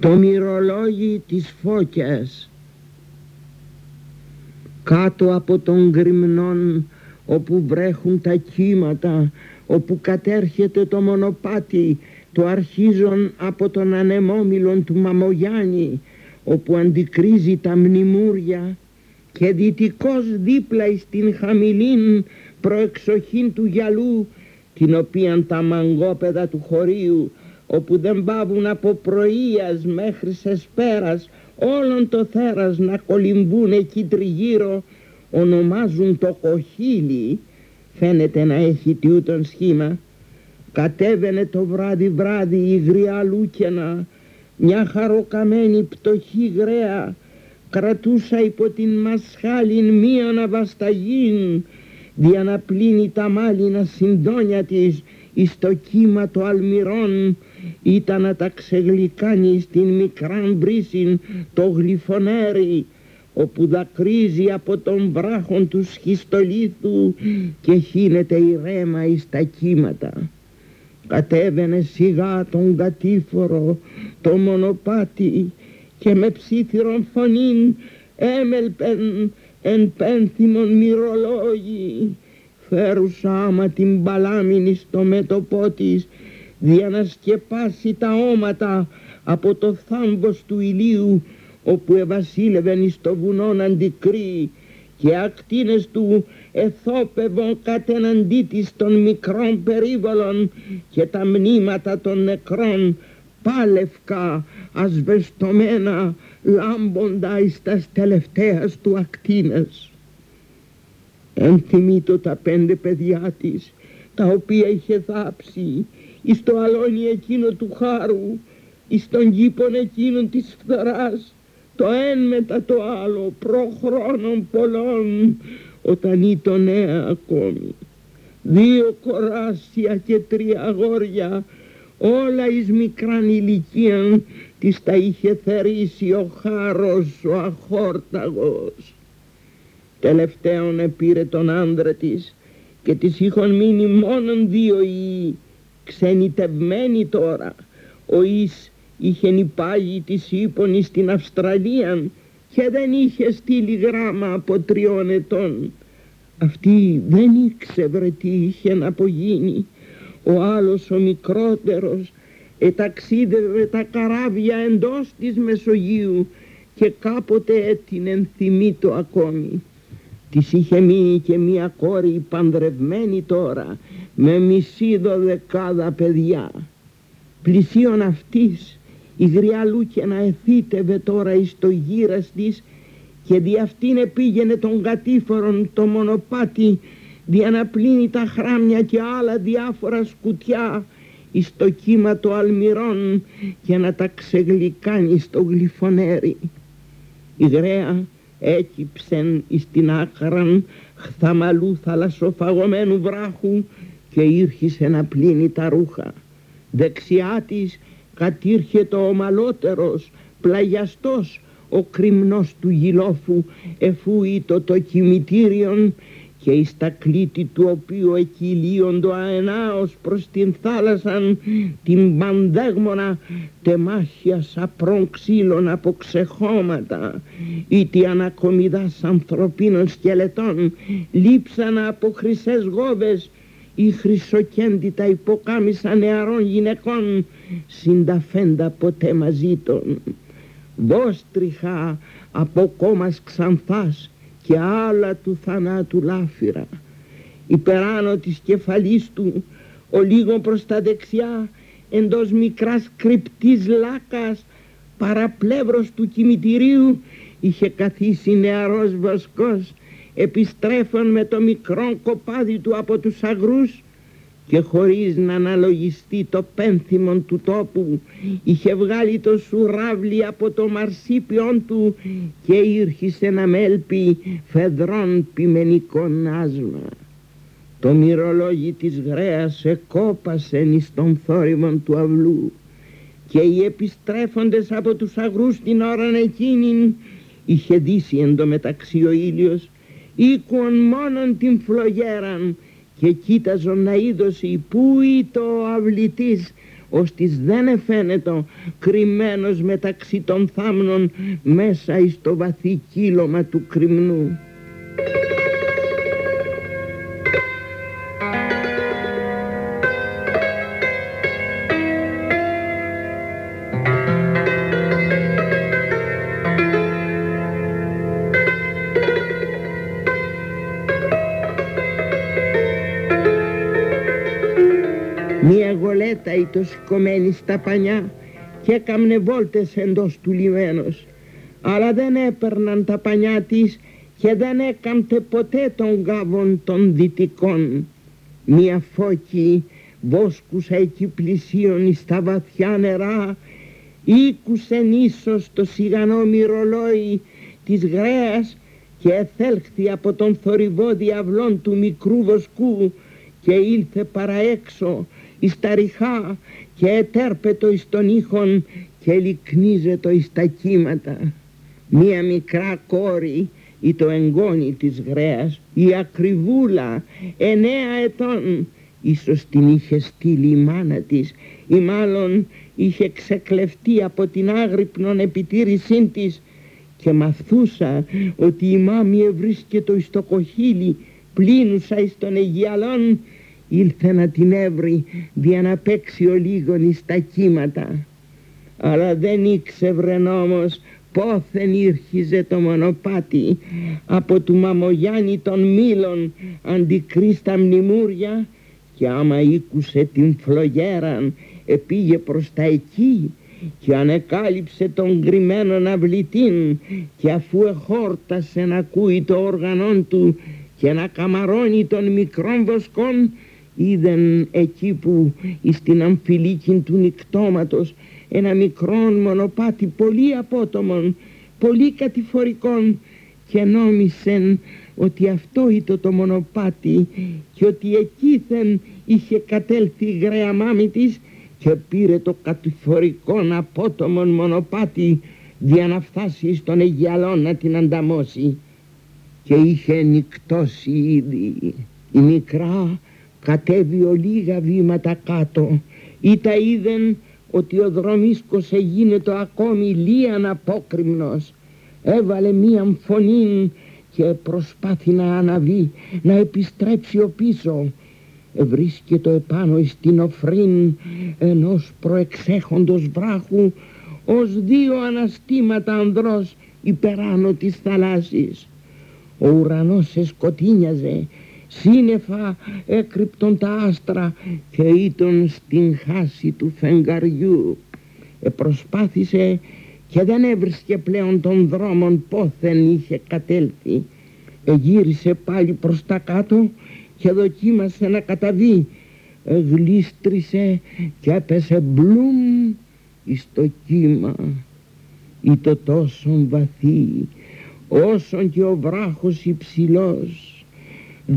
το μυρολόγι της φώκιας. Κάτω από τον γκριμνών όπου βρέχουν τα κύματα όπου κατέρχεται το μονοπάτι το αρχίζον από τον ανεμόμυλον του Μαμογιάννη όπου αντικρίζει τα μνημούρια και δυτικός δίπλα στην χαμηλήν προεξοχήν του γυαλού την οποίαν τα μαγκόπεδα του χωρίου όπου δεν πάβουν από πρωίας μέχρι σε σπέρας όλον το θέρας να κολυμπούν εκεί τριγύρω ονομάζουν το κοχύλι φαίνεται να έχει τιούτον σχήμα. Κατέβαινε το βράδυ βράδυ η γριά λούκαινα μια χαροκαμένη πτωχή γραία κρατούσα υπό την μασχάλιν μία ναυασταγήν δια να πλύνει τα μάλινα συντόνια της εις το κύμα το αλμυρών ήταν να τα ξεγλυκάνεις στην μικράν βρύσιν το γλυφονέρι όπου δακρύζει από τον βράχον του σχιστολίθου και χύνεται η ρέμα εις τα κύματα. Κατέβαινε σιγά τον κατήφορο το μονοπάτι και με ψήθυρον φωνήν έμελπεν εν πένθυμον μυρολόγι φέρουσα άμα την παλάμινη στο μέτωπό της δια να σκεπάσει τα όματα από το θάμβος του ηλίου όπου ευασίλευεν εις το βουνόν αντικρύ και ακτίνες του εθόπευον κατεναντί της των μικρών περίβολων και τα μνήματα των νεκρών πάλευκα ασβεστομένα λάμποντα εις τας τελευταίας του ακτίνες. Ενθυμίτω τα πέντε παιδιά της τα οποία είχε δάψει εις το αλόνι εκείνο του χάρου εις τον κήπον εκείνον της φθοράς το ένα μετά το άλλο προχρόνων πολλών όταν ήταν νέα ακόμη. Δύο κοράσια και τρία αγόρια όλα εις μικράν ηλικίαν της τα είχε θερήσει ο χάρος ο αχόρταγος. Τελευταίον επήρε τον άντρα της και της είχαν μείνει μόνον δύο οι ξενιτευμένοι τώρα ο εις είχε υπάγει της ύπονη στην Αυστραλία και δεν είχε στείλει γράμμα από τριών ετών. Αυτή δεν ήξερε τι είχε να απογίνει. Ο άλλος ο μικρότερος εταξίδευε τα καράβια εντός της Μεσογείου και κάποτε έτεινε θυμή το ακόμη. Της είχε μείνει και μία κόρη παντρευμένη τώρα με μισή δωδεκάδα παιδιά. Πλησίον αυτής η γριά να εθίτευε τώρα εις το γύρας της και δι' αυτήν πήγαινε τον κατήφορον το μονοπάτι δια να πλύνει τα χράμια και άλλα διάφορα σκουτιά εις το κύμα των αλμυρών και να τα ξεγλυκάνει στο γλυφονέρι. Η γραία έκυψεν εις την άκραν χθαμαλού θαλασσοφαγωμένου βράχου και ήρχισε να πλύνει τα ρούχα. Δεξιά της κατήρχεται ο ομαλότερος, πλαγιαστός, ο κρυμνός του γυλόφου, εφού ήτο το κημητήριον και εις τα κλίτη του οποίου εκυλίοντο αενάως προς την θάλασσαν την πανδέγμονα τεμάχια σαπρών ξύλων από ξεχώματα τη ανακομιδάς ανθρωπίνων σκελετών λείψανα από χρυσές γόβες ή χρυσοκέντητα υποκάμισα νεαρών γυναικών συνταφέντα ποτέ μαζί των. Βόστριχα από κόμμας ξανθάς και άλλα του θανάτου λάφυρα. Υπεράνω της κεφαλής του ο λίγο προς τα δεξιά εντός μικράς κρυπτής λάκας παραπλεύρος του κημητηρίου είχε καθίσει νεαρός βοσκός επιστρέφων με το μικρό κοπάδι του από τους αγρούς και χωρίς να αναλογιστεί το πένθυμον του τόπου είχε βγάλει το σουράβλι από το μαρσίπιον του και ήρχισε να μέλπει φεδρών πιμενικών άσμα. Το μυρολόγι της γρέας εκόπασε εις τον θόρυβον του αυλού και οι επιστρέφοντες από τους αγρούς την ώρα εκείνη είχε δύσει εντωμεταξύ ο ήλιος οίκουον μόνον την φλογέραν και κοίταζον να είδωσει πού ήταν ο αυλητής ώστις δεν εφαίνεται κρυμμένος μεταξύ των θάμνων μέσα εις το βαθύ κύλωμα του κρυμνού. Το σηκωμένη στα πανιά και έκαμνε βόλτες εντός του λιμένος. Αλλά δεν έπαιρναν τα πανιά της και δεν έκαμπτε ποτέ των γάβων των δυτικών. Μια φώκη βόσκουσα εκεί πλησίων στα βαθιά νερά ήκουσε ίσως το σιγανό μυρολόι της γρέας και εθέλχθη από τον θορυβό διαβλών του μικρού βοσκού και ήλθε παραέξω εις τα ριχά και ετέρπετο εις τον ήχον και λυκνίζετο εις τα κύματα. Μία μικρά κόρη ή το εγγόνι της γρέας, η ακριβούλα, εννέα ετών, ίσως την είχε στείλει η μάνα της ή μάλλον είχε ξεκλευτεί από την άγρυπνον επιτήρησή της και μαθούσα ότι η μάμη ευρίσκεται εις το κοχύλι πλήνουσα εις τον Αιγιαλόν ήλθε να την έβρει για να παίξει ο λίγον στα κύματα. Αλλά δεν ήξευρε όμως πόθεν ήρχιζε το μονοπάτι από του Μαμογιάννη των Μήλων αντικρίστα μνημούρια και άμα ήκουσε την φλογέραν επήγε προς τα εκεί και ανεκάλυψε τον κρυμμένο αυλητήν και αφού εχόρτασε να ακούει το όργανόν του και να καμαρώνει των μικρών βοσκών είδεν εκεί που στην αμφιλίκη του νυχτώματος ένα μικρό μονοπάτι πολύ απότομον, πολύ κατηφορικών και νόμισεν ότι αυτό ήταν το μονοπάτι και ότι εκείθεν είχε κατέλθει η γραία μάμη της και πήρε το κατηφορικό απότομον μονοπάτι για να φτάσει στον Αιγιαλό να την ανταμώσει. Και είχε νυχτώσει ήδη η μικρά κατέβει ο λίγα βήματα κάτω. Ή τα είδεν ότι ο δρομίσκος εγίνετο ακόμη λίαν απόκριμνος. Έβαλε μία φωνή και προσπάθη να αναβεί να επιστρέψει ο πίσω. Βρίσκεται επάνω στην οφρίν ενός προεξέχοντος βράχου ως δύο αναστήματα ανδρός υπεράνω της θαλάσσης. Ο ουρανός εσκοτίνιαζε σύννεφα έκρυπτον τα άστρα και ήταν στην χάση του φεγγαριού. Προσπάθησε και δεν έβρισκε πλέον των δρόμων πόθεν είχε κατέλθει. Εγύρισε πάλι προς τα κάτω και δοκίμασε να καταβεί. Γλίστρισε και έπεσε μπλουμ εις το κύμα. Ή το τόσο βαθύ όσον και ο βράχος υψηλός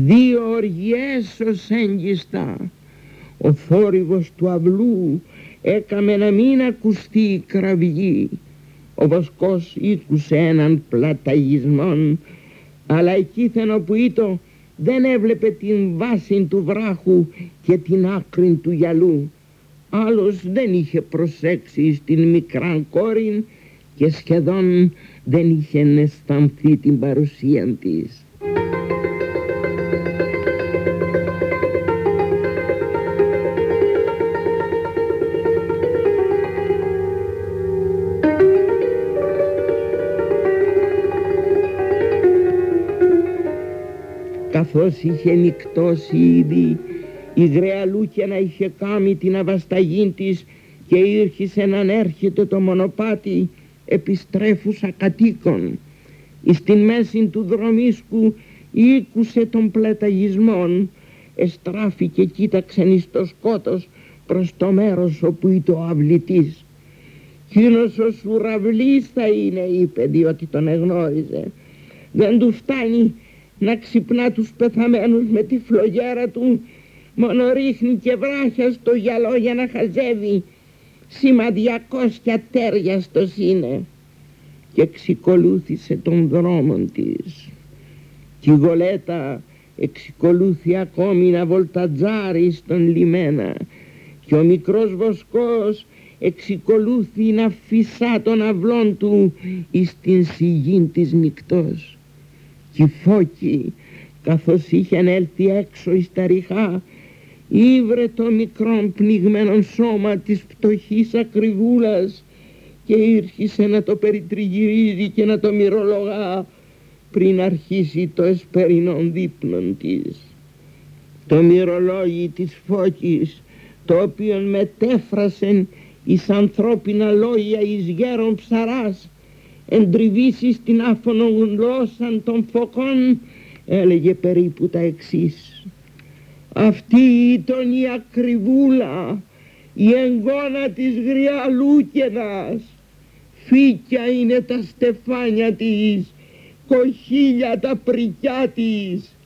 δύο οργιές ως έγκιστα ο θόρυβος του αυλού έκαμε να μην ακουστεί η κραυγή. Ο βοσκός ήκουσε έναν πλαταγισμόν αλλά εκείθεν όπου ήτο δεν έβλεπε την βάση του βράχου και την άκρη του γυαλού. Άλλος δεν είχε προσέξει στην μικράν κόρη και σχεδόν δεν είχε αισθανθεί την παρουσία της καθώς είχε νυχτώσει ήδη η γρεαλούκια να είχε κάνει την αβασταγή της και ήρχισε να έρχεται το μονοπάτι επιστρέφουσα κατοίκων. Στην μέση του δρομίσκου ήκουσε των πλαταγισμών εστράφη και κοίταξε στο σκότος προς το μέρος όπου ήταν ο αυλητής. Κίνος ο σουραυλής θα είναι είπε διότι τον εγνώριζε. Δεν του φτάνει να ξυπνά τους πεθαμένους με τη φλογέρα του. Μόνο ρίχνει και βράχια στο γυαλό για να χαζεύει. Σημαδιακός και ατέριαστος είναι και εξικολούθησε τον δρόμο της. Και η γολέτα εξικολούθη ακόμη να βολτατζάρει στον λιμένα. Και ο μικρός βοσκός εξικολούθη να φυσά τον αυλόν του εις την σιγήν της νυχτός. Κι η φώκη καθώς είχε έλθει έξω εις τα ριχά ήβρε το μικρό πνιγμένο σώμα της πτωχής ακριβούλας και ήρχισε να το περιτριγυρίζει και να το μυρολογά πριν αρχίσει το εσπερινό δείπνον της. Το μυρολόγι της φώκης το οποίο μετέφρασεν εις ανθρώπινα λόγια εις γέρον ψαράς εντριβήσεις στην άφωνον γλώσσα των φωκών έλεγε περίπου τα εξής. Αυτή ήταν η ακριβούλα η εγγόνα της γριαλούκεδας. Φύκια είναι τα στεφάνια της κοχύλια τα πρικιά της.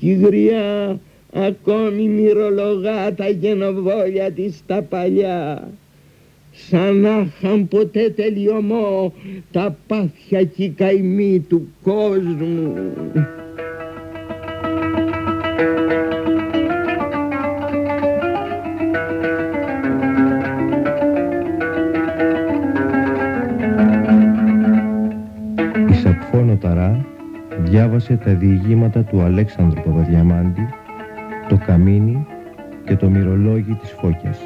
Κι η γριά ακόμη μυρολογά τα γενοβόλια της τα παλιά σαν να είχαν ποτέ τελειωμό τα πάθια και η καημή του κόσμου. Η Σακφόνο Ταρά διάβασε τα διηγήματα του Αλέξανδρου Παπαδιαμάντη, το Καμίνι και το Μυρολόγι της Φώκιας.